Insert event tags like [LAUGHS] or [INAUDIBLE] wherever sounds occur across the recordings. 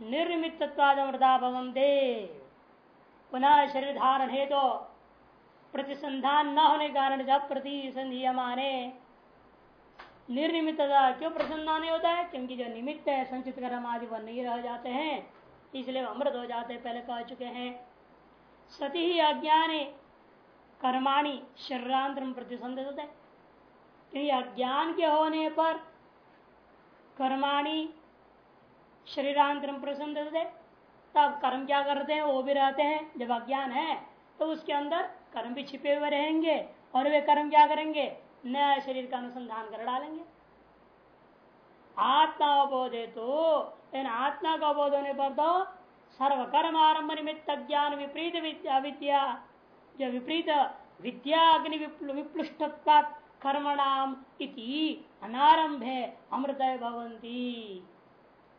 निर्मितत्वादमृता दे। पुनः शरीर धारण है तो प्रतिसंधान न होने के कारण जब प्रति माने निर्निमित क्यों प्रसन्न नहीं होता है? क्योंकि जो निमित्त है, संचित कर्म आदि वह नहीं रह जाते हैं। इसलिए अमृत हो जाते हैं, पहले कह चुके हैं। सती ही अज्ञान, कर्माणी शरीरांतर प्रतिसंध होते क्योंकि अज्ञान के होने पर कर्माणी शरीरांतर प्रसन्न तब कर्म क्या करते हैं, वो भी रहते हैं। जब अज्ञान है तो उसके अंदर कर्म भी छिपे हुए रहेंगे और वे कर्म क्या करेंगे? नया शरीर का अनुसंधान कर डालेंगे। आत्मा अवबोधे तो इन आत्मा का अवबोध होने पर तो सर्वकर्म आरंभ निमित्त ज्ञान विपरीत विद्या जो विपरीत विद्या अग्नि विप्लुष्ट कर्मणाम इति अनारंभ है अमृत भवंती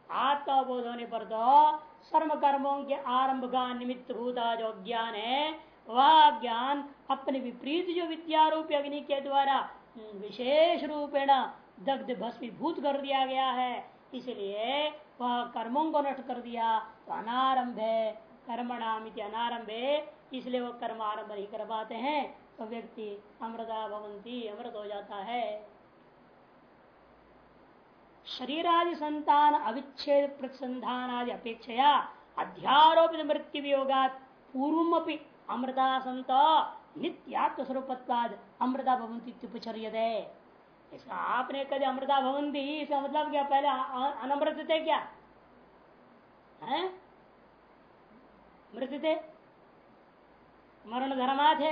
आत्मबोध होने पर तो सर्व कर्मों के आरंभ का निमित्त भूता जो ज्ञान है वह ज्ञान अपने विपरीत जो विद्यारूपी अग्नि के द्वारा विशेष रूपेण दग्ध भस्मीभूत कर दिया गया है। इसलिए वह कर्मों को नष्ट कर दिया तो अनारंभ है कर्मणाम अनारंभ है इसलिए वह कर्म आरंभ नहीं कर पाते हैं। तो व्यक्ति अमृता भवंती, अमृत हो जाता है। शरीरादि संतान अविच्छेद प्रतिसंधान आदि अपेक्षा अध्यारोपित मृत्यु वियोगा पूर्व अमृता संत नित्यात्म स्वरूपत्वाद अमृता भवंती उपचर्य इसका आपने कभी अमृता भवंती इसका मतलब क्या? पहले अनमृत थे क्या? है? मृत थे? मरण धर्मा थे?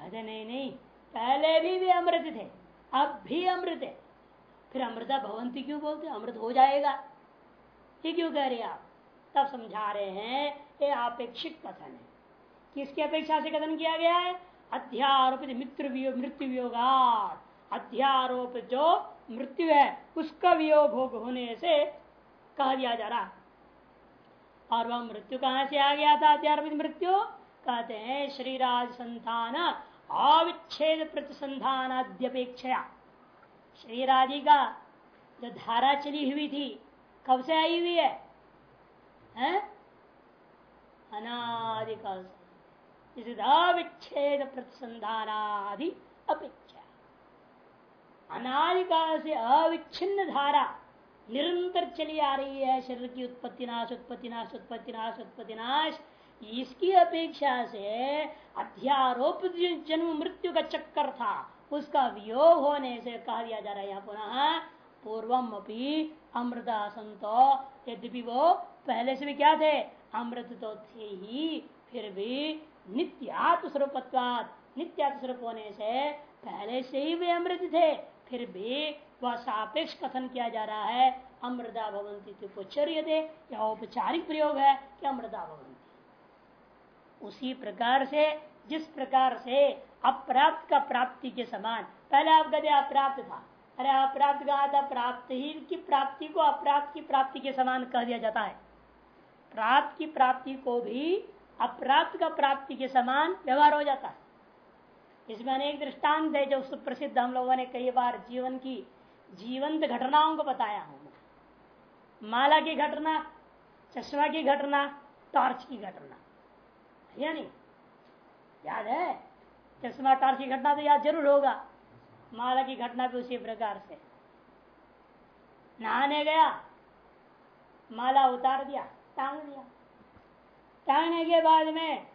अरे नहीं नहीं। पहले भी वे अमृत थे, अब भी अमृत है। फिर अमृता भवंती क्यों बोलते अमृत हो जाएगा। ये क्यों कह रहे आप? तब समझा रहे हैं, ये आपेक्षिक कथन है। किसकी अपेक्षा से कथन किया गया है? अध्यारोपित मित्र मृत्यु वियोगात। अध्यारोप जो मृत्यु है, उसका वियोग होने से कह दिया जा रहा। और वह मृत्यु कहाँ से आ गया था? अध्यारोपित मृत्यु? कहते हैं श्रीराज संतान अविच्छेद प्रतिसंधान अध्यपेक्षा आदि का जो धारा चली हुई थी कब से आई हुई है, है? अनादिकाल से अविच्छेद प्रतिसंधानादि अपेक्षा। अनादिकाल से अविच्छिन्न धारा निरंतर चली आ रही है शरीर की उत्पत्ति नाश उत्पत्ति नाश उत्पत्ति नाश उत्पत्ति नाश। इसकी अपेक्षा से अध्यारोप जन्म मृत्यु का चक्कर था। उसका वियोग होने से कहा दिया जा रहा है यहाँ पुनः पूर्वम अपनी अमृता संतो। यद्यपि वो पहले से भी क्या थे? अमृत तो थे ही, फिर भी नित्यात्म स्वरूपत्वाद नित्यात्म स्वरूप होने से पहले से ही वे अमृत थे, फिर भी वह सापेक्ष कथन किया जा रहा है, अमृता भवंती उपचर्य दे या औपचारिक प्रयोग है कि अमृता भवंती। उसी प्रकार से, जिस प्रकार से अप्राप्त का प्राप्ति के समान। पहले आप कहते अप्राप्त था। अरे अप्राप्त कहा था प्राप्त ही, की प्राप्ति को अप्राप्त की प्राप्ति के समान कह दिया जाता है। प्राप्त की प्राप्ति को भी अप्राप्त का प्राप्ति के समान व्यवहार हो जाता है। इसमें अनेक दृष्टांत है जो सुप्रसिद्ध हम लोगों ने कई बार जीवन की जीवंत घटनाओं को बताया हूँ। माला की घटना, चश्मा की घटना, टॉर्च की घटना। यानी, याद है? चश्मा टॉर्च की घटना तो याद ज़रूर होगा। माला की घटना भी उसी प्रकार से। नहाने गया, माला उतार दिया, टांग दिया। टांगने के बाद में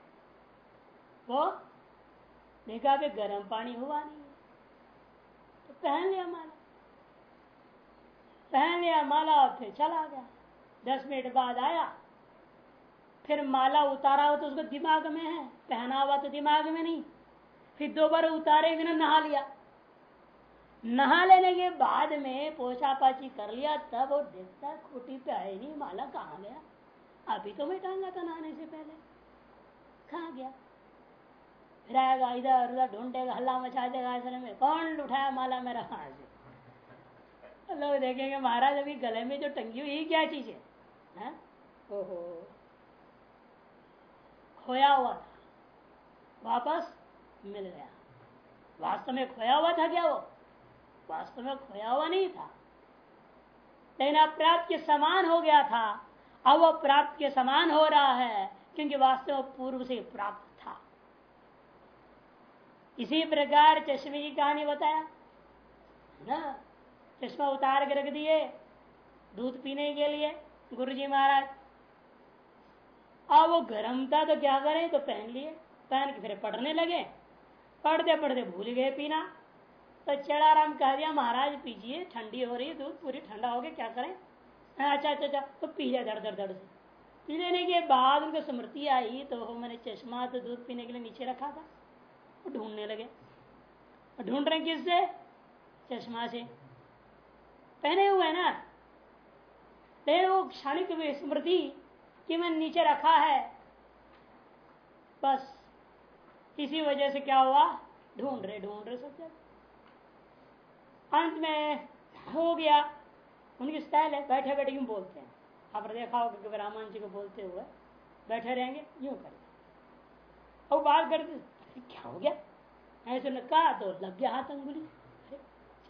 वो देखा भी गर्म पानी हुआ नहीं। तो पहन लिया माला। पहन लिया माला और फिर चला गया। दस मिनट बाद आया। फिर माला उतारा हो तो उसको दिमाग में है। पहना हुआ तो दिमाग में नहीं। फिर दो बार उतारे बिना नहा लिया। नहा लेने के बाद में पोछा पाछी कर लिया, तब वो देखता खोटी पे आए, नहीं, माला कहा गया? अभी तो मैं टांगा था नहाने से पहले? कहा गया? फिर आएगा इधर उधर ढूंढेगा, हल्ला मचा देगा, ऐसे में कौन उठाया माला मेरा हाथ से? लोग देखेंगे, महाराज, अभी गले में जो टंगी हुई क्या चीज़ है? ओहो, खोया हुआ था, वापस मिल गया। वास्तव में खोया हुआ था क्या वो? वास्तव में खोया हुआ नहीं था। लेकिन अप्राप्त के समान हो गया था। अब वह प्राप्त के समान हो रहा है, क्योंकि वास्तव में पूर्व से प्राप्त था। इसी प्रकार चश्मे की कहानी बताया, ना? चश्मा उतार के रख दिए, दूध पीने के लिए गुरु जी महाराज। अब वो गर्म था तो क्या करें? तो पहन लिए, पहन के फिर पढ़ने लगे। पढ़ते पढ़ते भूल गए पीना। तो चढ़ाराम कह दिया, महाराज, पीजिए, ठंडी हो रही है, दूध पूरी ठंडा हो गया, क्या करें? अच्छा अच्छा अच्छा तो पी लिया धड़ धड़ धड़ से। पी लेने के बाद उनको स्मृति आई तो मैंने चश्मा तो दूध पीने के लिए नीचे रखा था। वो ढूँढने लगे। ढूंढ रहे किससे? चश्मा से। पहने हुए ना? लेकिन वो क्षणिक स्मृति कि मैंने नीचे रखा है। बस। इसी वजह से क्या हुआ? ढूंढ रहे ढूंढ रहे, सब अंत में हो गया। उनकी स्टाइल है, बैठे बैठे यूँ बोलते हैं। आप देखा होगा कि रामान जी को बोलते हुए बैठे रहेंगे, यूँ करेंगे। और बात करते क्या हो गया? ऐसे ने कहा तो लग गया हाथ अंगुली। अरे,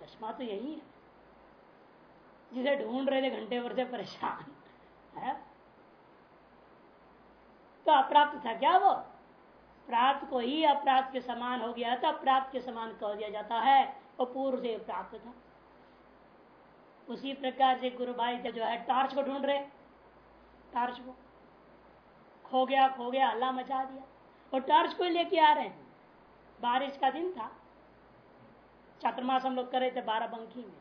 चश्मा तो यही है। जिसे ढूंढ रहे थे घंटे भर से परेशान। है? तो अप्राप्त था क्या वो? प्राप्त को ही अप्राप्त के समान हो गया था, प्राप्त के समान कह दिया जाता है वो पूर्व से प्राप्त था। उसी प्रकार से गुरु भाई जो है टॉर्च को ढूंढ रहे, टॉर्च को, खो गया खो गया अल्लाह मचा दिया, और टॉर्च को लेके आ रहे हैं। बारिश का दिन था, चतुर्मास हम लोग कर रहे थे बारह बंकी में।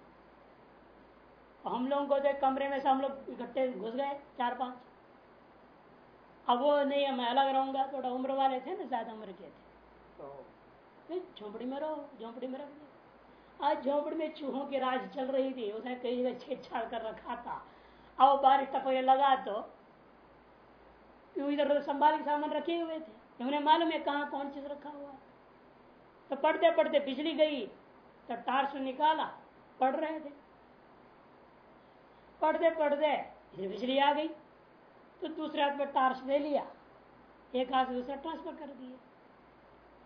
हम लोगों को तो कमरे में से हम लोग इकट्ठे घुस गए, चार पाँच। अब वो नहीं मैं अलग रहूँगा थोड़ा उम्र वाले थे ना ज़्यादा उम्र के थे। तो झोंपड़ी में रहो झोंपड़ी में रख आज झोंपड़ी में चूहों की राज चल रही थी उसने कई जगह छेड़छाड़ कर रखा था। अब बारिश टपके लगा तो इधर उधर संभाल के सामान रखे हुए थे? उन्हें मालूम है कहाँ कौन चीज़ रखा हुआ है। तो पढ़ते पढ़ते बिजली गई तो टार्च निकाला पढ़ रहे थे। पढ़ते पढ़ते बिजली आ गई। तो दूसरे हाथ में टार्च ले लिया, एक हाथ से दूसरा ट्रांसफ़र कर दिए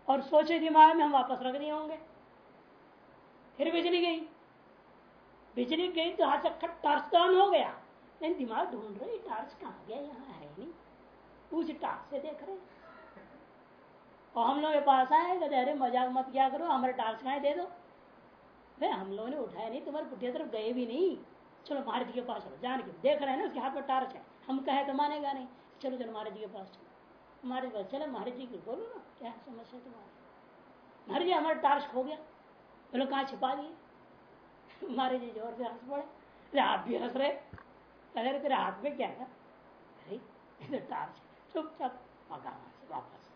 और सोचे दिमाग में हम वापस रख दिए होंगे। फिर बिजली गई। बिजली गई तो हाथ से टार्च तो ऑन हो गया। लेकिन दिमाग ढूंढ रहे टार्च कहाँ गया, यहाँ है नहीं। उस टार्च से देख रहे। और हम लोग के पास आए, कहते, अरे, मज़ाक मत क्या करो, हमारे टार्च कहा दे दो। भाई हम लोगों ने उठाया नहीं, तुम्हारे बुढ़िया तरफ़ गए भी नहीं। चलो जी के पास चलो, जान के, देख रहे हैं ना, उसके हाथ में टार्च है। हम कहे तो मानेगा नहीं। चलो चलो, महाराज जी के पास चलो। महाराज पास चलो, महाराज जी की बोलो ना, क्या समस्या तुम्हारी? महाराज जी, हमारा टार्च खो गया। बोलो, कहाँ छिपा दिए? [LAUGHS] महाराज जी ज़ोर से हंस पड़े। अरे आप भी हंस रहे? अरे तेरे हाथ में क्या है? अरे टार्च चुपचाप पका से वापस।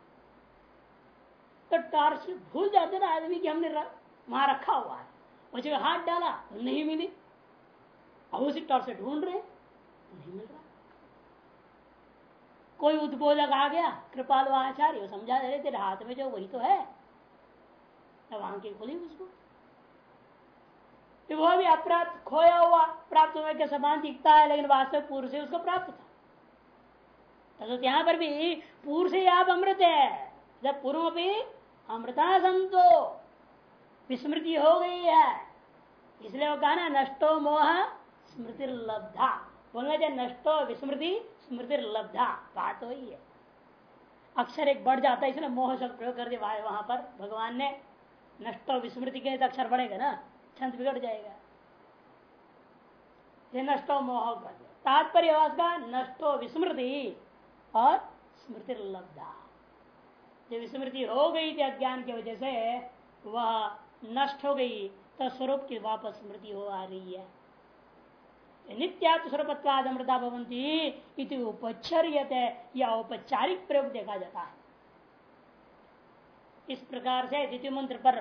तो टार्च भूल जाते ना आदमी की हमने वहाँ रखा हुआ है। वो जगह हाथ डाला, नहीं मिली। अब उसी टॉर्च से ढूंढ रहे नहीं मिल रहा। कोई उद्बोधक आ गया? कृपाल आचार्य समझा दे रहे तेरे हाथ में जो वही तो है। तब आँखें खुली उसको। तो वह भी अप्राप्त, खोया हुआ, प्राप्त होने के समान दिखता है, लेकिन वास्तव पूर्व से उसको प्राप्त था। तो यहाँ पर भी पूर्व से आप अमृत है। जब पूर्व भी अमृता संतो, विस्मृति हो गई है। इसलिए वो कहा ना, नष्टो मोह स्मृति लब्धा बोलना चाहिए नष्टो, विस्मृति स्मृति लब्धा, बात वही है। अक्षर एक बढ़ जाता है, इसलिए मोह शब्द प्रयोग कर दिया। वहाँ पर भगवान ने नष्टो विस्मृति के अक्षर बढ़ेगा ना, छंद बिगड़ जाएगा। ये नष्टो मोह कर तात्पर्य का नष्टो विस्मृति और स्मृति लब्धा। जब विस्मृति हो गई थी अज्ञान की वजह से, वह नष्ट हो गई तो स्वरूप की वापस स्मृति हो आ रही है। नित्यात्म स्वरूपत्वाद अमृता भवंती उपचर्य या औपचारिक प्रयोग देखा जाता है। इस प्रकार से द्वितीय मंत्र पर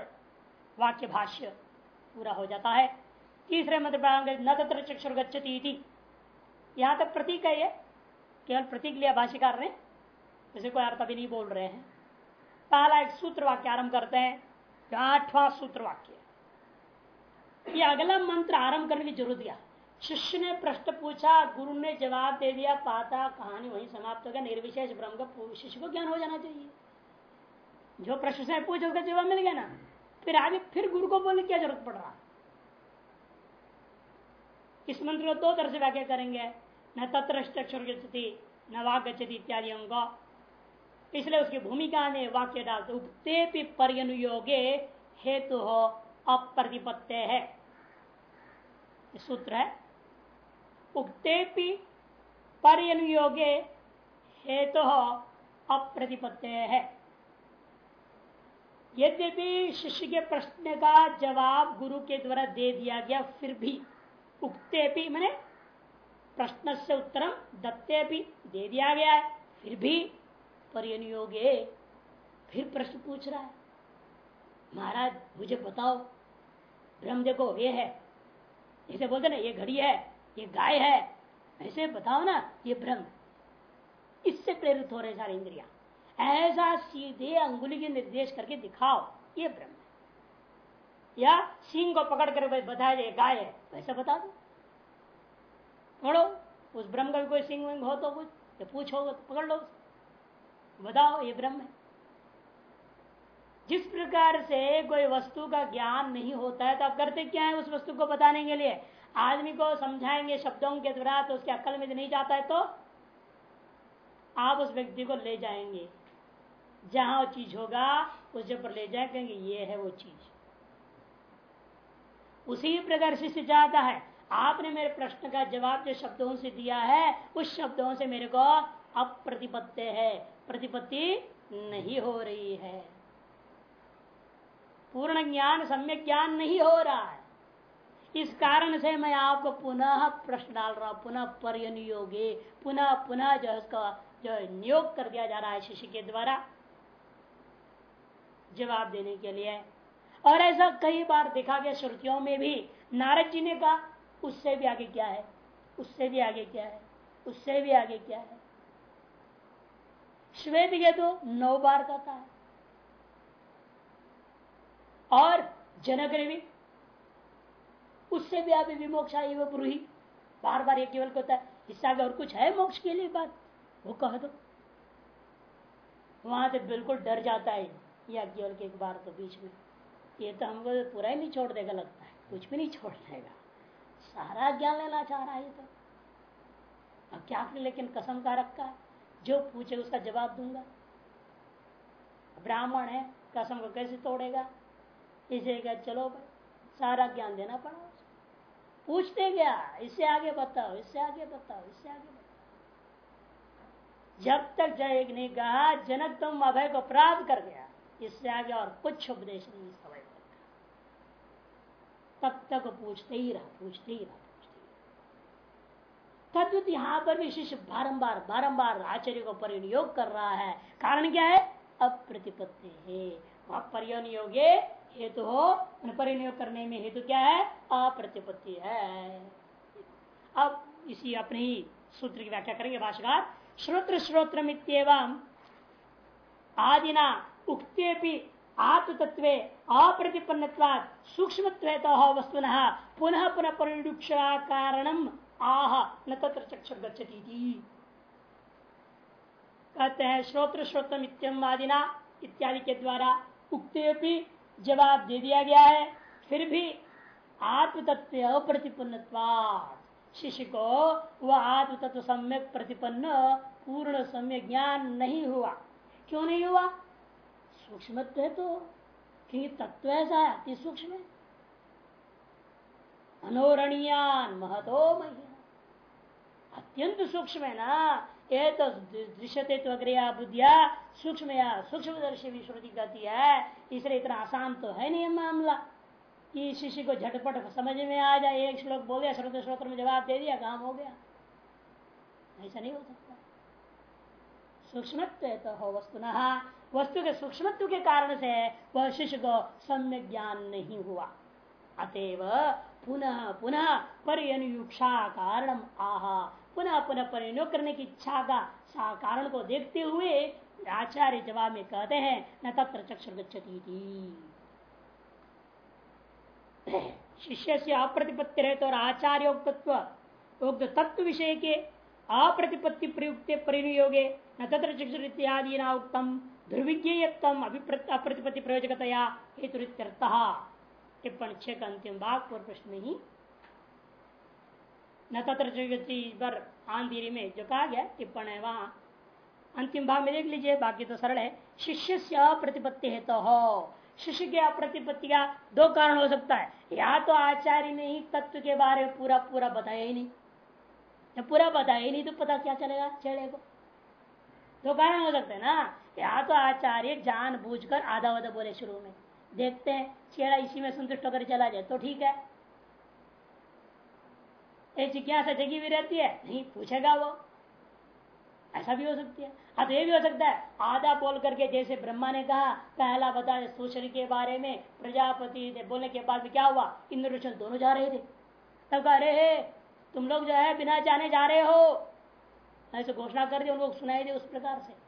वाक्य भाष्य पूरा हो जाता है। तीसरे मंत्र पर न तत्र चक्षुर गच्छती यहाँ तक प्रतीक है ये। केवल प्रतीक लिया भाष्यकार ने। जैसे कोई अर्थ अभी नहीं बोल रहे हैं। पहला एक सूत्र वाक्य आरंभ करते हैं। आठवां सूत्र वाक्य ये अगला मंत्र आरंभ करने की ज़रूरत क्या शिष्य ने प्रश्न पूछा, गुरु ने जवाब दे दिया, पाता कहानी वहीं समाप्त हो गया। निर्विशेष ब्रह्म का शिष्य को ज्ञान हो जाना चाहिए। जो प्रश्न से पूछे, उसका जवाब मिल गया ना। फिर आगे, फिर गुरु को बोलने क्या ज़रूरत पड़ रहा? इस मंत्र को दो तरह से व्याख्या करेंगे। न तत्र गति न वागछति इत्यादि को इसलिए उसकी भूमिका ने वाक्य डालते उक्ते पर्यनुयोगे हेतु हो अप्रतिपत्ते। है सूत्र है। उक्ते पर्यनुयोगे हेतु तो अप्रतिपत्ते। है यद्यपि शिष्य के प्रश्न का जवाब गुरु के द्वारा दे दिया गया, फिर भी उक्ते मैंने प्रश्न से उत्तरम दत्ते भी दे दिया गया है, फिर भी परियोगे फिर प्रश्न पूछ रहा है। महाराज, मुझे बताओ, ब्रह्म देखो, ये है, इसे बोलते ना, ये घड़ी है ये गाय है। ऐसे बताओ ना, ये ब्रह्म। इससे प्रेरित हो रहे सारे इंद्रिया। ऐसा सीधे अंगुली के निर्देश करके दिखाओ, ये ब्रह्म है। या सिंह को पकड़ कर बताया जाए गाय है, वैसा बता दो। पढ़ो उस ब्रह्म का भी कोई सिंह विंग हो तो कुछ, या पूछो तो पकड़ लो बताओ, ये ब्रह्म है। जिस प्रकार से कोई वस्तु का ज्ञान नहीं होता है तो आप करते क्या है उस वस्तु को बताने के लिए? आदमी को समझाएँगे शब्दों के द्वारा तो उसके अकल में नहीं जाता है तो आप उस व्यक्ति को ले जाएँगे। जहाँ वो चीज़ होगा, उस जब पर ले जाए, कहेंगे, ये है वो चीज़। उसी प्रकार से जाता है। आपने मेरे प्रश्न का जवाब जो शब्दों से दिया है, उस शब्दों से मेरे को अप्रतिपत्ति है। प्रतिपत्ति नहीं हो रही है। पूर्ण ज्ञान, सम्यक ज्ञान नहीं हो रहा है। इस कारण से मैं आपको पुनः प्रश्न डाल रहा हूँ, पुनः पर्यनियोगे, पुनः पुनः जो उसका जो नियोग कर दिया जा रहा है शिष्य के द्वारा जवाब देने के लिए। और ऐसा कई बार देखा गया श्रुतियों में भी, नारद जी ने कहा, उससे भी आगे क्या है? उससे भी आगे क्या है? उससे भी आगे क्या है? श्वेत के तो नौ बार कहता है। और जनक ने भी उससे भी आप विमोक्ष आई वो ब्रूही बार बार ये केवल कहता है इससे आगे और कुछ है मोक्ष के लिए बात? वो कह दो। वहाँ से बिल्कुल डर जाता है या केवल के एक बार तो बीच में। ये तो हमको पूरा ही नहीं छोड़ देगा लगता है। कुछ भी नहीं छोड़ देगा। सारा ज्ञान लेना चाह रहा है तो। अब क्या लेकिन कसम का रखा जो पूछे उसका जवाब दूँगा। ब्राह्मण है, कसम को कैसे तोड़ेगा? इसे क्या चलो भाई, सारा ज्ञान देना पड़ा। पूछते गया इससे आगे बताओ, इससे आगे बताओ, इससे आगे जब तक जय ने कहा, जनक तुम अभय को प्राप्त कर गया, इससे आगे और कुछ उपदेश नहीं समझ तब तक पूछते ही रहा, पूछते ही रहा, पूछते ही तद्वत यहाँ पर भी शिष्य बारंबार बारंबार आचार्य को परिनियोग कर रहा है। कारण क्या है? अप्रतिपत्ति है। वह परिनियोगे हेतु हो परिनियोग करने में हेतु क्या है? अप्रतिपत्ति है। अब इसी अपने ही सूत्र की व्याख्या करेंगे भाषाकार श्रोत्र श्रोत्र आदिना उक्ते आत्मतत्व अप्रतिपन्न सूक्ष्म वस्तुन पुनः पुनः परिडुक्षा कारणम आह न तत्र चक्षुर गच्छती कहते हैं, श्रोत्र श्रोत्र इत्यम आदिना इत्यादि के द्वारा उक्ते भी जवाब दे दिया गया है, फिर भी आत्म तत्व अप्रतिपन्न शिष्य को वह आत्म तत्व सम्यक प्रतिपन्न, पूर्ण सम्यक ज्ञान नहीं हुआ। क्यों नहीं हुआ? सूक्ष्म है तो क्योंकि तत्व ऐसा है, अति सूक्ष्म अनोरणीयान महतो अत्यंत सूक्ष्म है ना? ये तो दृश्यते तो अग्रया बुद्धिया सूक्ष्म या सूक्ष्म दर्शी भी श्रुति कहती है इसलिए इतना आसान तो है नहीं मामला। कि शिष्य को झटपट समझ में आ जाए। एक श्लोक बोल दिया श्रोत श्रोत्र में जवाब दे दिया, काम हो गया। ऐसा नहीं हो सकता। सूक्ष्म तो हो वस्तु वस्तु के सूक्ष्म के कारण से वह शिष्य को सम्य ज्ञान नहीं हुआ। अतएव पुनः पुनः परियुक्षा कारण आहा। पुनः पुनः परिणय करने की इच्छा का कारण को देखते हुए आचार्य जवाब में कहते हैं, न तत्र चक्षुर गच्छती शिष्य से अप्रतिपत्ति रहते और आचार्योक्तत्व उक्त तत्व विषय के अप्रतिपत्ति प्रयुक्त परिनियोगे, न तत्र चक्षुर इत्यादि न उत्तम ध्रुविज्ञेयत्म अप्रतिपत्ति प्रयोजकतया हेतु टिप्पणी छह का अंतिम भाग पूर्व प्रश्न में ही। न तत्र पर आंधीरी में जो कहा गया, टिप्पण है वहाँ। अंतिम भाग में देख लीजिए, बाकी तो सरल है। शिष्य से अप्रतिपत्ति है तो हो शिष्य के अप्रतिपत्ति का? दो कारण हो सकता है। या तो आचार्य ने ही तत्व के बारे में पूरा पूरा बताया ही नहीं। जब पूरा बताया ही नहीं तो पता क्या चलेगा चेड़े को? दो कारण हो सकते हैं ना। या तो आचार्य जान बूझ कर आधा वाधा बोले शुरू में। देखते हैं चेड़ा इसी में संतुष्ट होकर चला जाए तो ठीक है। जिज्ञासा जगी भी रहती है? नहीं, पूछेगा वो। ऐसा भी हो सकती है। अब ये भी हो सकता है। आधा बोल करके जैसे ब्रह्मा ने कहा, पहला बता सूचन के बारे में, प्रजापति बोलने के बाद में क्या हुआ? इंद्र दोनों जा रहे थे। तब कह रहे तुम लोग जो है बिना जाने जा रहे हो। ऐसे घोषणा कर दी, उन लोग सुनाई दे उस प्रकार से।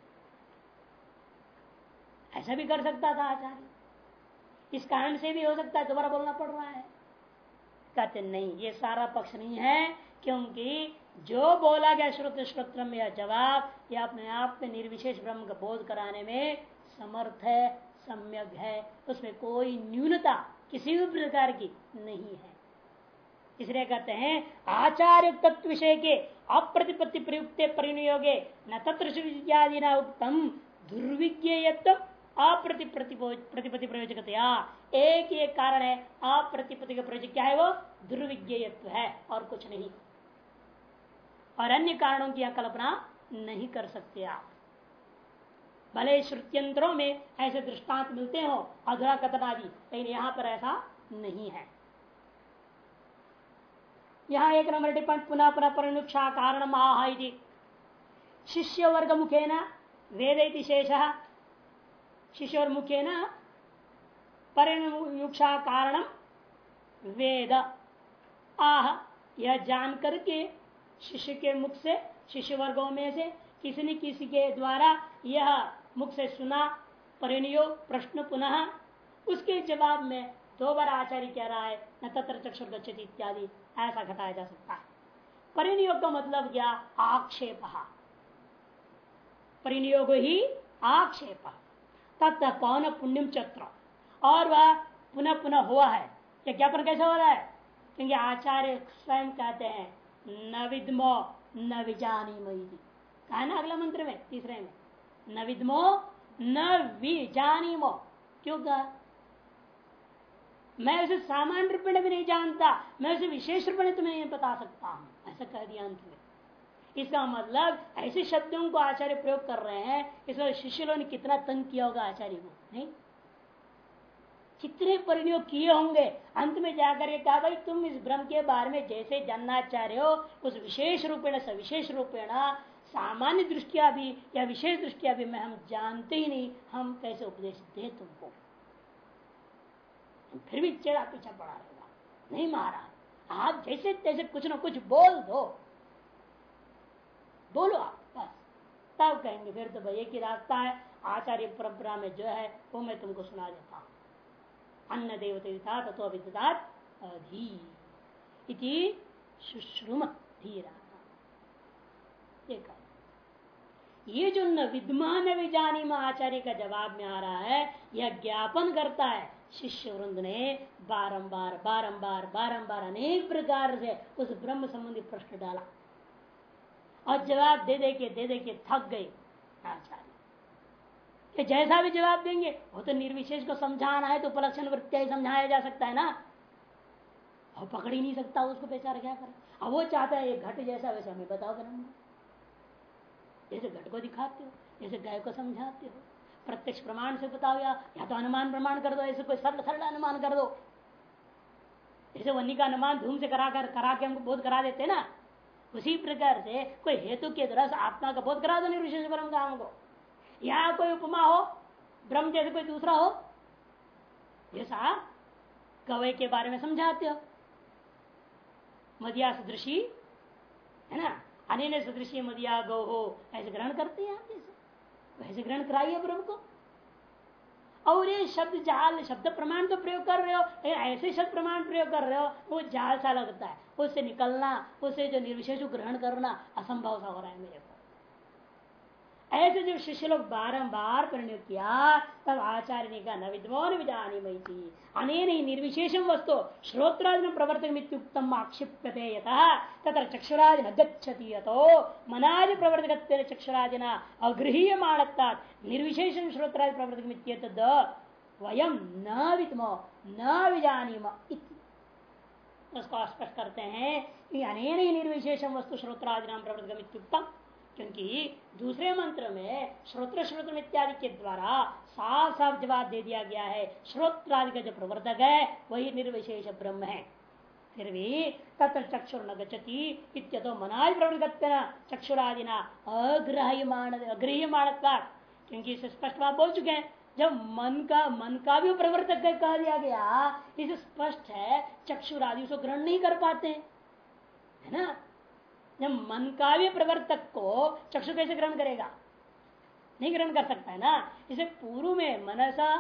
ऐसा भी कर सकता था आचार्य। इस कारण से भी हो सकता है, दोबारा बोलना पड़ रहा है। कहते, नहीं, ये सारा पक्ष नहीं है। क्योंकि जो बोला गया श्रुत श्रोत्र में यह जवाब यह अपने आप में निर्विशेष ब्रह्म का बोध कराने में समर्थ है, सम्यक है। उसमें कोई न्यूनता किसी भी प्रकार की नहीं है। इसलिए कहते हैं, आचार्य तत्व विषय के अप्रतिपत्ति प्रयुक्त परिनियोगे, न तत्र इत्यादि न उत्तम दुर्विज्ञेयत्व अप्रतिपति प्रयोजकतया। एक ही कारण है अप्रतिपति का प्रयोजक क्या है वो? दुर्विज्ञेयत्व है, और कुछ नहीं। और अन्य कारणों की कल्पना नहीं कर सकते आप। भले श्रुत्यंत्रों में ऐसे दृष्टांत मिलते हो, अधुरा कथन आदि, लेकिन यहाँ पर ऐसा नहीं है। यहाँ एक नंबर टिप्पण, पुनः पुनः परिनुक्षा कारण आह शिष्य वर्ग मुखे न वेद शेष शिष्य मुखे न परिनुक्षा कारण वेद। आह, यह जान करके शिष्य के मुख से शिष्य वर्गों में से, किसी न किसी के द्वारा यह मुख से सुना परिणयोग प्रश्न पुनः, उसके जवाब में दो बार आचार्य कह रहा है, न तत्र चक्षुर गच्छति इत्यादि, ऐसा घटाया जा सकता है। परिनियोग का मतलब क्या? आक्षेप। परिनियोग ही आक्षेप। तत्व कौन पुण्यम चक्र। और वह पुनः पुनः हुआ है। क्या ज्ञापन कैसे हो रहा है? क्योंकि आचार्य स्वयं कहते हैं न विद्मो, न विजानी कहा ना अगला मंत्र में, तीसरे में। न विद्मो, न विजानी मो क्यों कहा? मैं उसे सामान्य रूप में भी नहीं जानता, मैं उसे विशेष रूप में तुम्हें नहीं बता सकता हूँ। ऐसा कह दिया अंत में। इसका मतलब ऐसे शब्दों को आचार्य प्रयोग कर रहे हैं, इसमें शिष्य ने कितना तंग किया होगा आचार्य को, नहीं? कितने परिणयोग किए होंगे? अंत में जाकर के कहा, भाई, तुम इस भ्रम के बारे में जैसे जानना चाह रहे हो, उस विशेष रूपेण, सविशेष रूपेण, सामान्य दृष्टिया भी या विशेष दृष्टिया भी मैं हम जानते ही नहीं, हम कैसे उपदेश दे तुमको? फिर भी चेहरा पीछा पड़ा रहेगा। नहीं मारा आप जैसे तैसे कुछ ना कुछ बोल दो। बोलो आप, बस। तब कहेंगे फिर तो भाई एक ही रास्ता है, आचार्य परंपरा में जो है, वो मैं तुमको सुना देता अन्न देवता शुश्रुम, धीरा। ये जो न विद्यमान विजानी आचार्य का जवाब में आ रहा है, यह ज्ञापन करता है शिष्य वृंद ने बारंबार बारंबार बारंबार अनेक प्रकार से उस ब्रह्म संबंधी प्रश्न डाला। और जवाब दे दे के, दे दे के थक गए आचार्य कि जैसा भी जवाब देंगे वो तो निर्विशेष को समझाना है तो उपलक्षण वृत्तिया समझाया जा सकता है ना? और पकड़ ही नहीं सकता उसको बेचारा क्या करे? अब वो चाहता है ये घट जैसा वैसा हमें बताओ ब्रह्म। जैसे घट को दिखाते हो जैसे गाय को समझाते हो प्रत्यक्ष प्रमाण से बताओ या, या तो अनुमान प्रमाण कर दो ऐसे कोई सरल सरल अनुमान कर दो। जैसे वन्य का अनुमान धूम से करा कर करा के हमको बोध करा देते ना? उसी प्रकार से कोई हेतु के द्वारा आत्मा का बोध करा दो निर्विशेष ब्रह्म का। हमको या कोई उपमा हो, ब्रह्म जैसे कोई दूसरा हो जैसा कवय के बारे में समझाते हो। मदिया सदृशी, है ना? अन्य सदृशी मदिया गौ हो, ऐसे ग्रहण करते हैं आप जैसे वैसे ग्रहण कराइए ब्रह्म को। और ये शब्द जाल, शब्द प्रमाण तो प्रयोग कर रहे हो ऐसे शब्द प्रमाण प्रयोग कर रहे हो, वो जाल सा लगता है। उससे निकलना, उससे जो निर्विशेष ग्रहण करना असंभव सा हो रहा है मेरे को। ऐसे जब शिष्य लोग बारंबार परिणय किया। तब आचार्य ने कहा, न विद्वो न मई थी अनेन निर्विशेषम वस्तु। श्रोत्रादि प्रवर्तक मित्युक्तम आक्षिप्यते यथा तथा चक्षुरादि न गच्छति यतो। मनादि प्रवर्तक चक्षुरादिना अगृह्य माणत्ता निर्विशेषम श्रोत्रादि प्रवर्तक वयम न विद्मो, न विजानीम उसको स्पष्ट करते हैं कि अनेन निर्विशेषम वस्तु श्रोत्रादि नाम प्रवर्तक मित्युक्तम क्योंकि दूसरे मंत्र में श्रोत्र श्रोत्र इत्यादि के द्वारा साफ़ साफ़ जवाब दे दिया गया है। श्रोत्रादि का जो प्रवर्तक है, वही निर्विशेष ब्रह्म है। फिर भी तत्र चक्षुर न गति इतो मनाज प्रवृत्त चक्षुरादिना अग्रहयमाण अग्रहयमाण क्योंकि इसे स्पष्ट बात बोल चुके हैं। जब मन का मन का भी प्रवर्तक कह दिया गया, इसे स्पष्ट है, चक्षुरादि उसको ग्रहण नहीं कर पाते है ना? जब मन का भी प्रवर्तक को चक्षु कैसे ग्रहण करेगा? नहीं ग्रहण कर सकता है ना? इसे पूर्व में मनसा,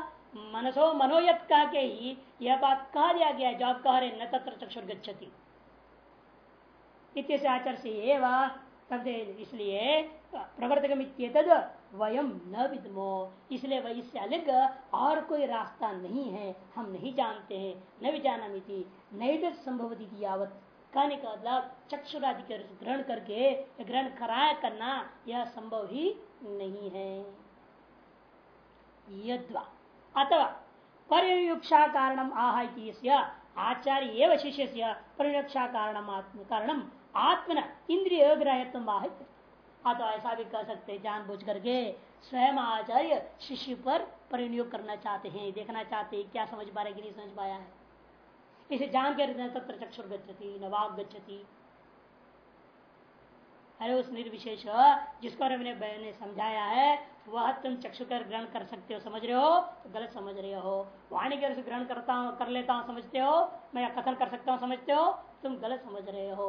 मनसो मनोयत कह के ही यह बात कहा दिया गया है, जो आप कह रहे न तत्र चक्षुर गच्छति। इत्यसे आचार से तब इसलिए प्रवर्तक वयम न विदमो। इसलिए वह इससे अलग और कोई रास्ता नहीं है, हम नहीं जानते हैं, न भी जाना मिति नहीं तो संभव यावत। कहने का मतलब चक्षुरादि के ग्रहण करके ग्रहण कराया करना यह संभव ही नहीं है। यद्वा। अथवा परियुक्षा कारणम आह आचार्य एवं शिष्य से परिरक्षा कारणम आत्म, कारणम आत्मन इंद्रिय ग्राह्यत्म आह अथवा ऐसा भी कह सकते जान बुझ करके स्वयं आचार्य शिष्य पर परिनियोग करना चाहते हैं, देखना चाहते हैं, क्या समझ पा रहे कि नहीं समझ पाया है। इसे जान के तत्र चक्षुर गच्छति नवाग गच्छति। अरे उस निर्विशेष जिसको हमने ने समझाया है, वह तुम चक्षु कर ग्रहण कर सकते हो, समझ रहे हो? तो गलत समझ रहे हो। वाणी के ग्रहण करता हूँ, कर लेता हूँ, समझते हो? मैं कथन कर सकता हूँ, समझते हो? तुम गलत समझ रहे हो।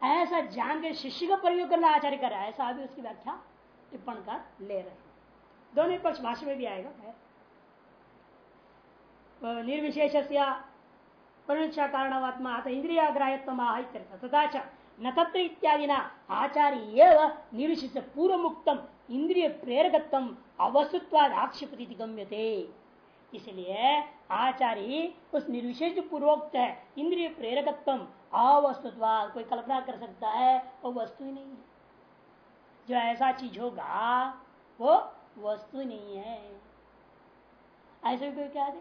ऐसा जान के शिष्य का प्रयोग करना आचार्य कर रहा है, ऐसा अभी उसकी व्याख्या टिप्पण कर ले रहे हैं। दोनों पक्ष भाषा में भी आएगा निर्विशेष परिणक्षा कारणवात्मा अत इंद्रियाग्राह्यत्व तथा न तत्र इत्यादि न आचार्य निविशिष्ट पूर्व मुक्तम इंद्रिय प्रेरकत्व अवस्तुत्वाद आक्षेपति गम्यते इसलिए आचार्य उस निर्विशेष पूर्वोक्त है इंद्रिय प्रेरकत्व अवस्तुत्वाद कोई कल्पना कर सकता है वो वस्तु ही नहीं है जो ऐसा चीज़ होगा वो वस्तु नहीं है ऐसे भी कोई क्या दे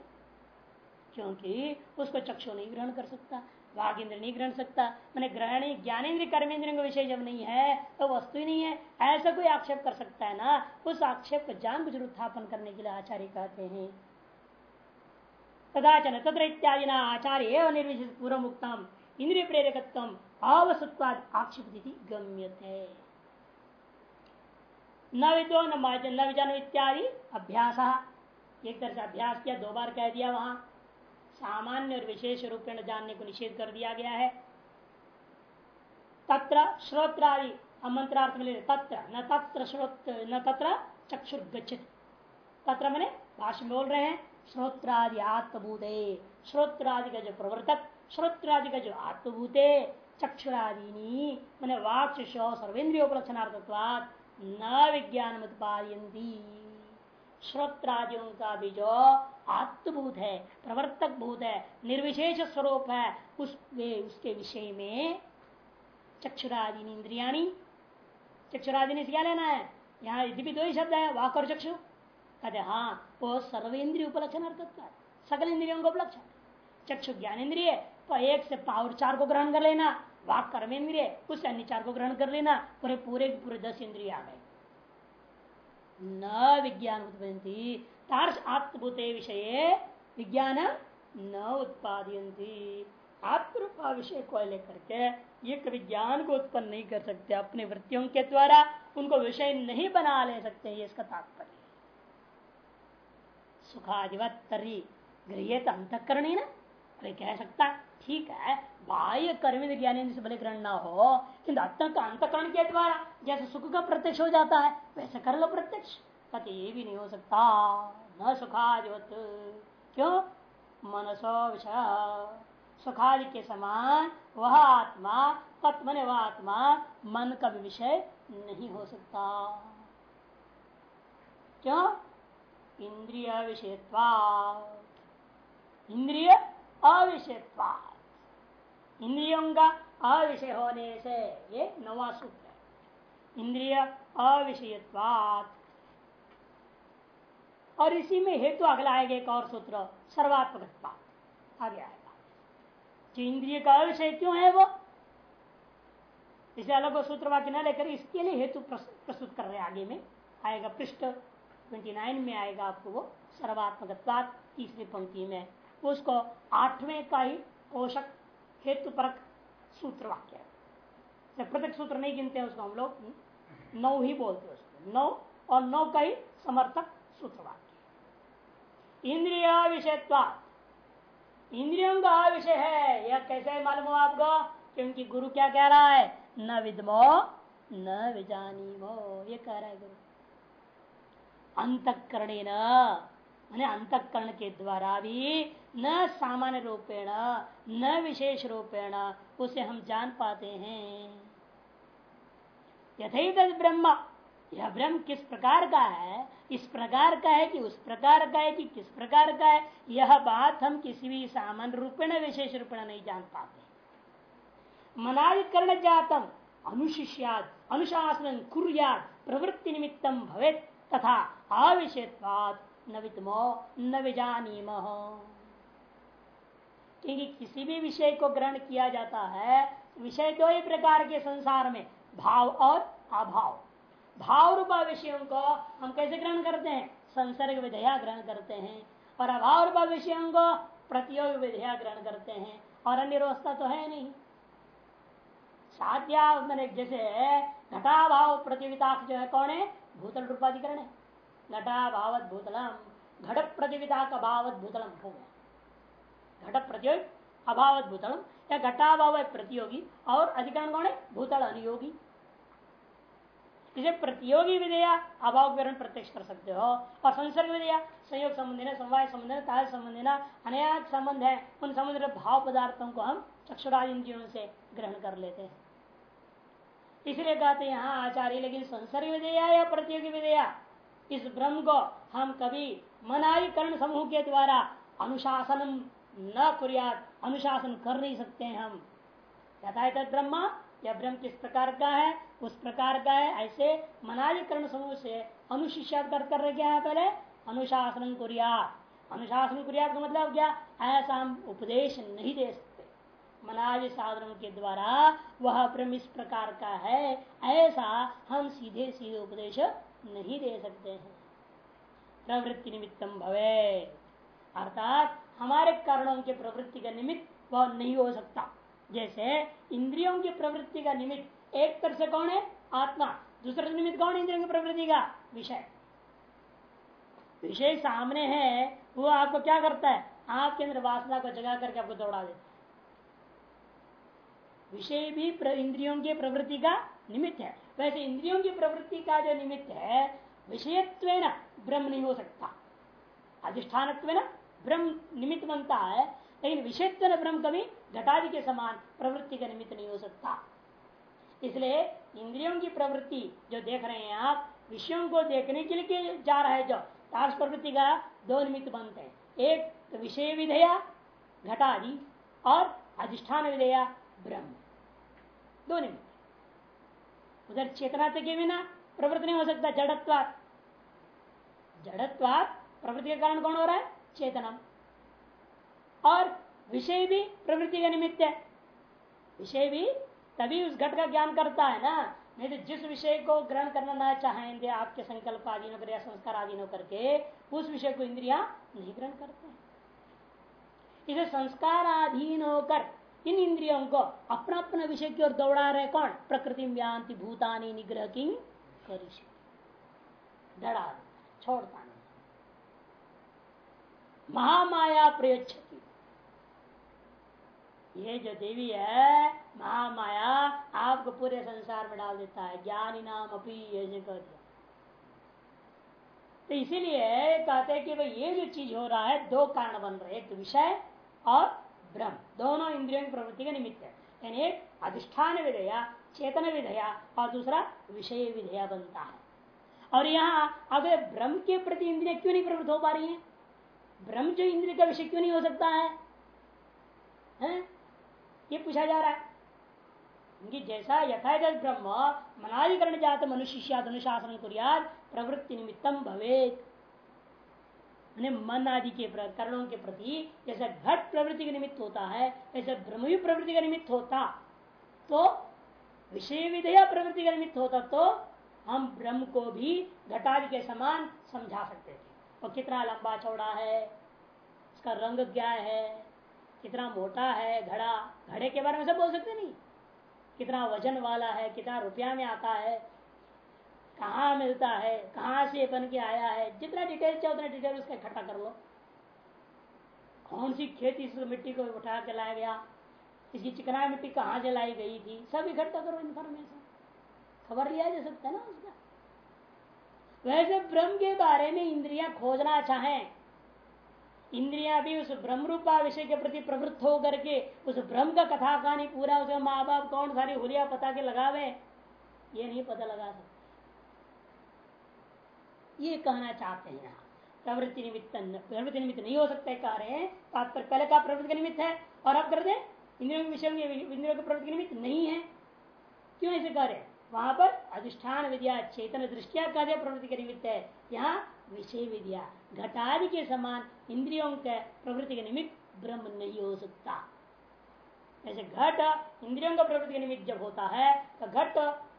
क्योंकि उसको चक्षु नहीं ग्रहण कर सकता वाघ इंद्र नहीं ग्रहण सकता। मैंने ग्रहण ज्ञानेन्द्र कर्मेंद्र का विषय जब नहीं है तो वस्तु ही नहीं है। ऐसा कोई आक्षेप कर सकता है ना? उस आक्षेप को जान बुझ उत्थापन करने के लिए आचार्य कहते हैं। तदाचन तत्र इत्यादि न आचार्य एवं निर्विशित पूर्व मुक्तम इंद्रिय प्रेरकत्व अवसत्वाद आक्षेप गम्यते। न विदो न इत्यादि अभ्यास। एक तरह से अभ्यास किया, दो बार कह दिया वहाँ। सामान्य और विशेष रूपेण जानने को निषेध कर दिया गया है। तत्र श्रोत्रादि मंत्रार्थ में ले तत्र, न तत्र श्रोत, न तत्र चक्षुर गच्छति तत्र मैंने भाषण बोल रहे हैं, श्रोत्रादि आत्मभूत, श्रोत्रादि का जो प्रवर्तक, श्रोत्रादि का जो आत्मभूत चक्षुरादि मैंने वाक् सर्वेन्द्रियोपलक्षणार्थत्वात् न विज्ञान उत्पादयती श्रोत्रादियों का भी जो आत्मभूत है, प्रवर्तक भूत है, निर्विशेष स्वरूप है। उस वे, उसके विषय में चक्षुरादि इंद्रियाणी। चक्षुरादि ने क्या लेना है? यहाँ यदि भी दो ही शब्द है, वाक और चक्षु। कहते हाँ वो सर्वेन्द्रिय उपलक्षण अर्थत्व सकल इंद्रियों को उपलक्षण। चक्षु ज्ञान इंद्रिय तो एक से पावर चार को ग्रहण कर लेना। वाक कर्मेंद्रिय उससे अन्य चार को ग्रहण कर लेना। पूरे पूरे पूरे दस इंद्रिय आ गए। न विज्ञान तार्श आत्मभूत विषय विज्ञान न उत्पादयती आत्मरूपा विषय को लेकर के ये कभी ज्ञान को उत्पन्न नहीं कर सकते, अपने वृत्तियों के द्वारा उनको विषय नहीं बना ले सकते, ये इसका तात्पर्य सुखाधिवत तरी गृह अंतकरण ना? कोई कह सकता है, ठीक है, बाह्य कर्म ज्ञान से भले ग्रहण ना हो, किंतु अंतकरण के द्वारा जैसे सुख का प्रत्यक्ष हो जाता है, वैसे कर लो प्रत्यक्ष। कहते ये भी नहीं हो सकता। न सुखादिवत। क्यों? मनसो विषय सुखादि के समान वह आत्मा तत्मन वह आत्मा मन का भी विषय नहीं हो सकता। क्यों? इंद्रिय विषयत्वा इंद्रिय अविषयत्वा इंद्रियों का अविषय होने से ये नवा सूत्र है। इंद्रिय अविषयत्वात्। और इसी में हेतु अगला आएगा एक और सूत्र, सर्वात्मक आगे आएगा। जो इंद्रिय का विषय क्यों है वो? इसे अलग सूत्र वाक्य न लेकर इसके लिए हेतु प्रस्तुत कर रहे हैं आगे में। आएगा पृष्ठ 29 में आएगा आपको वो सर्वात्मक तीसरी पंक्ति में। उसको आठवें का ही पोषक हेतु परक सूत्र वाक्य है। प्रत्येक सूत्र नहीं गिनते हैं उसको हम लोग, नौ ही बोलते हैं उसको। नौ और नौ का ही समर्थक सूत्र वाक्य इंद्रिय विषयत्वा इंद्रियों का विषय है, यह कैसे मालूम हो आपको? क्योंकि गुरु क्या कह रहा है? न विदमो, न विजानी मो ये कह रहा है गुरु। अंतकरणे न अंतकरण के द्वारा भी न सामान्य रूपेण, न विशेष रूपेण उसे हम जान पाते हैं। यथे ब्रह्म। यह ब्रह्म किस प्रकार का है? इस प्रकार का है कि उस प्रकार का है कि किस प्रकार का है, यह बात हम किसी भी सामान्य रूपेण विशेष रूपेण नहीं जान पाते मनाधिकरण जातम, अनुशिष्यात, अनुशासन कुरियात प्रवृत्ति निमित्तम भवे तथा अविषयत्वाद न वितमो न क्योंकि किसी भी विषय को ग्रहण किया जाता है, विषय दो ही प्रकार के संसार में, भाव और अभाव। भाव रूपा विषयों को हम कैसे ग्रहण करते हैं? संसर्ग विधेया ग्रहण करते हैं। और अभाव रूपा विषयों को प्रतियोग विधेया ग्रहण करते हैं। और अन्य व्यवस्था तो है नहीं। साध्या मैंने जैसे घटाभाव प्रतियोगिता जो है कौन है? भूतल रूपाधिकरण है। घटा भावत भूतलम, घट प्रतियोगिता का भावत भूतलम हो गया। घट प्रतियोग, अभावत भूतलम, या घटाभाव प्रतियोगी, और अधिकरण कौन है? भूतल अनुयोगी। इसे प्रतियोगी विधेया, अभाव विवरण प्रत्यक्ष कर सकते हो। और संसर्ग विधेया, संयोग संबंधी न, समवाय संबंधी न कार्य संबंधी न अनेक संबंध है, उन संबंध भाव पदार्थों को हम चक्षुराज इंद्रियों से ग्रहण कर लेते हैं। इसलिए कहते हैं यहाँ आचार्य, लेकिन संसर्ग विधेया या प्रतियोगी विधेया? इस ब्रह्म को हम कभी मनाई कर्ण समूह के द्वारा अनुशासन न कुरियात, अनुशासन कर नहीं सकते हम। यथायत ब्रह्मा या ब्रह्म किस प्रकार का है, उस प्रकार का है, ऐसे मनाई कर्ण समूह से अनुशिष्या कर कर रहे क्या है पहले? अनुशासन कुरिया। अनुशासन कुरिया का मतलब क्या? ऐसा हम उपदेश नहीं दे सकते। मनाज साधनों के द्वारा वह ब्रह्म इस प्रकार का है, ऐसा हम सीधे सीधे उपदेश नहीं दे सकते हैं। प्रवृत्ति निमित्तम भवे। अर्थात हमारे कारणों के प्रवृत्ति का निमित्त वह नहीं हो सकता। जैसे इंद्रियों की प्रवृत्ति का निमित्त, एक तरह से कौन है? आत्मा। दूसरे से निमित्त कौन इंद्रियों की प्रवृत्ति का? विषय। विषय सामने है, वो आपको क्या करता है? आपके अंदर वासना को जगा करके आपको दौड़ा देता है। विषय भी इंद्रियों की प्रवृत्ति का निमित्त है। वैसे इंद्रियों की प्रवृत्ति का जो निमित्त है विषयत्व ब्रह्म नहीं हो सकता। अधिष्ठान ब्रह्म निमित्त बनता है, लेकिन विषयत्व ब्रह्म कभी घटादि के समान प्रवृत्ति का निमित्त नहीं हो सकता। इसलिए इंद्रियों की प्रवृत्ति जो देख रहे हैं आप, विषयों को देखने के लिए जा रहा है जो तार्स प्रवृत्ति का दो निमित्त बनते हैं। एक तो विषय विधेया, घटादि, और अधिष्ठान विधेया, ब्रह्म। दो निमित्त। उधर चेतना के बिना प्रवृत्ति नहीं हो सकता, जड़त्वात। जड़त्वात प्रवृत्ति के कारण कौन हो रहा है? चेतना और विषय भी प्रवृत्ति का निमित्त। है विषय भी तभी उस घट का ज्ञान करता है ना? नहीं तो जिस विषय को ग्रहण करना ना चाहेंगे, आपके संकल्प आदि कर या संस्कार आदि करके उस विषय को इंद्रिया नहीं ग्रहण करते इसे संस्कार अधीन होकर इन इंद्रियों को अपना अपना विषय की ओर दौड़ा रहे कौन? प्रकृति व्यांति भूतानी निग्रह की डरा छोड़ता नहीं। महामाया प्रयोक्षति ये जो देवी है महामाया आपको पूरे संसार में डाल देता है। ज्ञानी नाम अपी ऐसे कर दिया। तो इसीलिए कहते हैं कि भाई ये जो चीज़ हो रहा है दो कारण बन रहे एक विषय और ब्रह्म। दोनों इंद्रियों की प्रवृत्ति का निमित्त है। यानी एक अधिष्ठान विधेया चेतन विधेया और दूसरा विषय विधेया बनता है। और यहाँ अगर ब्रह्म के प्रति इंद्रिया क्यों नहीं प्रवृत्त हो पा रही है? ब्रह्म जो इंद्रिय का विषय क्यों नहीं हो सकता है, है? ये पूछा जा रहा है। क्योंकि जैसा यथायथ ब्रह्म मनाधिकरण जात मनुष्य अनुशासन कुरियाद प्रवृत्ति निमित्तम भवेत। मन आदि के करणों के प्रति जैसे घट प्रवृत्ति के निमित्त होता है, ऐसे ब्रह्म प्रवृत्ति का निमित्त होता तो विषय विधेय प्रवृत्ति का निमित्त होता तो हम ब्रह्म को भी घटादि के समान समझा सकते थे। और कितना लंबा चौड़ा है, उसका रंग क्या है कितना मोटा है, घड़ा, घड़े के बारे में सब बोल सकते नहीं। कितना वज़न वाला है, कितना रुपया में आता है, कहाँ मिलता है, कहाँ से बन के आया है, जितना डिटेल चाहिए उतना डिटेल उसका इकट्ठा कर लो। कौन सी खेती इस मिट्टी को उठा के लाया गया, इसकी चिकना मिट्टी कहाँ से लाई गई थी, सब इकट्ठा करो इन्फॉर्मेशन खबर लिया जा सकता है ना उसका। वैसे ब्रह्म के बारे में इंद्रिया खोजना चाहें इंद्रिया भी उस ब्रह्म रूपा विषय के प्रति प्रवृत्त होकर के उस ब्रह्म का कथा कहानी पूरा उसका माँ बाप कौन सारी होलिया पता के लगावे? ये नहीं पता लगा सकते। ये कहना चाहते हैं यहाँ। प्रवृत्ति निमित्त प्रवृत्ति निमित्त नहीं हो सकता कह रहे हैं। पहले का प्रवृत्ति का निमित्त है, और अब कर दे इंद्रियों के विषय में इंद्रियों के प्रवृत्ति निमित्त नहीं है। क्यों ऐसे कह रहे वहाँ पर अधिष्ठान विद्या चेतन दृष्टिया का प्रवृत्ति के निमित्त है। यहाँ विषय विद्या घटादि के समान इंद्रियों के प्रवृत्ति के निमित्त ब्रह्म नहीं हो सकता। ऐसे घट इंद्रियों का प्रवृत्ति के निमित्त जब होता है तो घट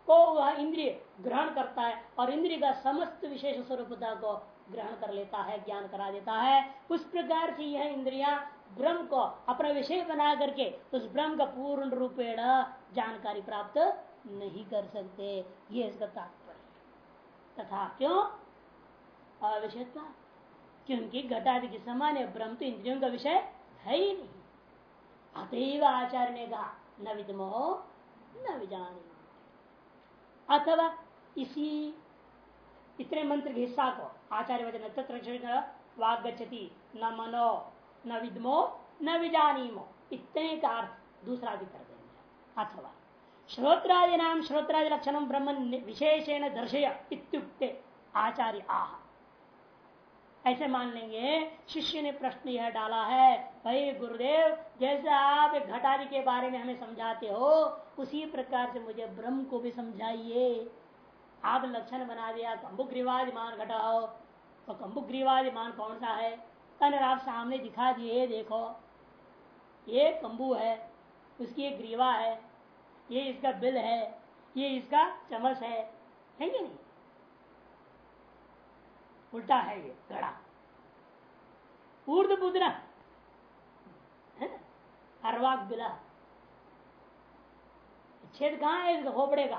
को वह इंद्रिय ग्रहण करता है और इंद्रिय का समस्त विशेष स्वरूपता को ग्रहण कर लेता है, ज्ञान करा देता है। उस प्रकार से यह इंद्रिया ब्रह्म को अपना विषय बना करके उस ब्रह्म का पूर्ण रूपेण जानकारी प्राप्त नहीं कर सकते। ये इसका तात्पर्य। तथा क्यों? अविषयता क्योंकि घटादि के समान ब्रह्म तो इंद्रियों का विषय है ही नहीं। अतएव आचार्य ने कहा, न विदमो, न विजानी। अथवा इसी, इतने मंत्र के हिस्सा को आचार्य वचन तत्र वाग गति न मनो, न विदमो, न विजानीमो। इतने का अर्थ दूसरा भी कर देंगे। अथवा श्रोत्रादि नाम श्रोत्रादि लक्षण ब्रह्म विशेषण दर्शय इत्युक्ते आचार्य आह। ऐसे मान लेंगे, शिष्य ने प्रश्न यह डाला है, भाई गुरुदेव, जैसे आप घटारी के बारे में हमें समझाते हो, उसी प्रकार से मुझे ब्रह्म को भी समझाइए। आप लक्षण बना दिया, कंबुग्रीवाद मान घटाओ। तो कंबुग्रीवाद मान कौन सा है? कल आप सामने दिखा दिए, देखो, ये कंबू है, उसकी एक ग्रीवा है, ये इसका बिल है, ये इसका चमच है। है नहीं? उल्टा है ये घड़ा ऊर्द बुदना अरवाक बिला। छेद कहा है इसका? खोपड़े का।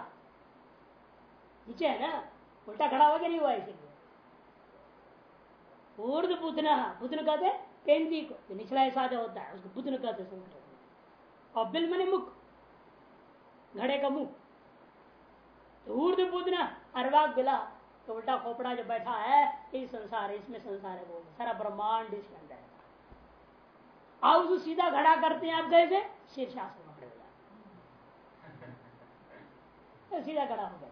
नीचे है ना? उल्टा खड़ा हो गया नहीं हुआ इसीलिए। ऊर्द बुधना बुधन कहते पेंदी को, जो निचला ऐसा जो होता है, उसको बुधन कहते और बिल मने मुख, घड़े का मुख। तो ऊर्द बुधना अरवाक बिला तो उल्टा खोपड़ा जो बैठा है, यही संसार है, इसमें संसार है, बोल। सारा ब्रह्मांड इसके अंदर है। आप उसको सीधा खड़ा करते हैं आप कैसे शीर्षासन हो। जाते सीधा खड़ा हो जाता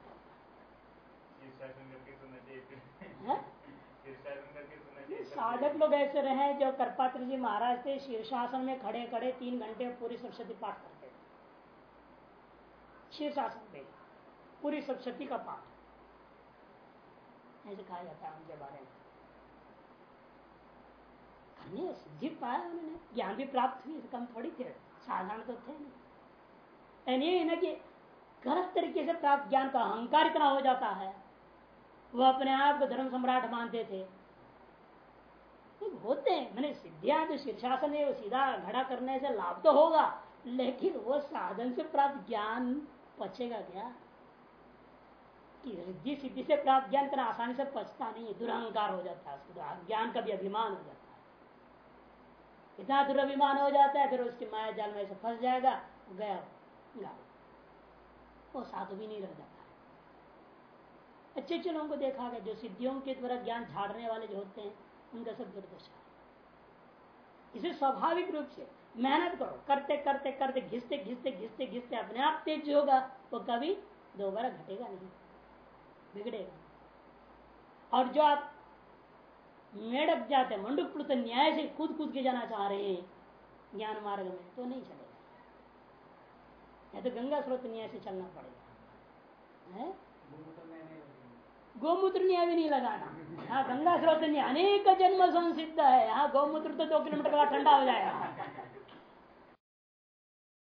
साधक लोग ऐसे रहे जो करपात्र जी महाराज थे, शीर्षासन में खड़े खड़े तीन घंटे पूरी सप्शती पाठ करते थे। शीर्षासन में पूरी सप्शती का पाठ। ऐसे कहा जाता है उनके बारे में। करने सिद्धि पाया उन्होंने, ज्ञान भी प्राप्त हुई कम थोड़ी थे, साधारण तो थे नहीं। ये ना कि गलत तरीके से प्राप्त ज्ञान का अहंकार इतना हो जाता है वो अपने आप को धर्म सम्राट मानते थे। होते हैं, मैंने सिद्धियाँ जो शीर्षासन है, वो सीधा घड़ा करने से लाभ तो होगा, लेकिन वो साधन से प्राप्त ज्ञान पचेगा क्या? रिद्धि सिद्धि से प्राप्त ज्ञान इतना आसानी से पचता नहीं है, दुरहंकार हो जाता है उसको ज्ञान का भी अभिमान हो जाता है। इतना दुराभिमान हो जाता है, फिर उसकी माया जाल में फंस जाएगा गया वो साधु भी नहीं रह जाता है। अच्छे अच्छे लोगों को देखा गया, जो सिद्धियों के द्वारा ज्ञान झाड़ने वाले जो होते हैं, उनका सब दुर्दशा इसे स्वाभाविक रूप से मेहनत करो, करते करते करते, घिसते घिसते घिसते घिसते अपने आप तेज होगा, वो कभी दोबारा घटेगा नहीं। बिगड़ेगा। और जो आप मेढक जाते मंडुक प्लुत न्याय से कूद कूद के जाना चाह रहे हैं, ज्ञान मार्ग में तो नहीं चलेगा। या तो गंगा स्रोत न्याय से चलना पड़ेगा। है? गोमूत्र न्याय भी नहीं लगाना। यहाँ गंगा स्रोत न्याय, अनेक जन्म संसिद्ध है। यहाँ गौमूत्र तो दो किलोमीटर का ठंडा हो जाएगा।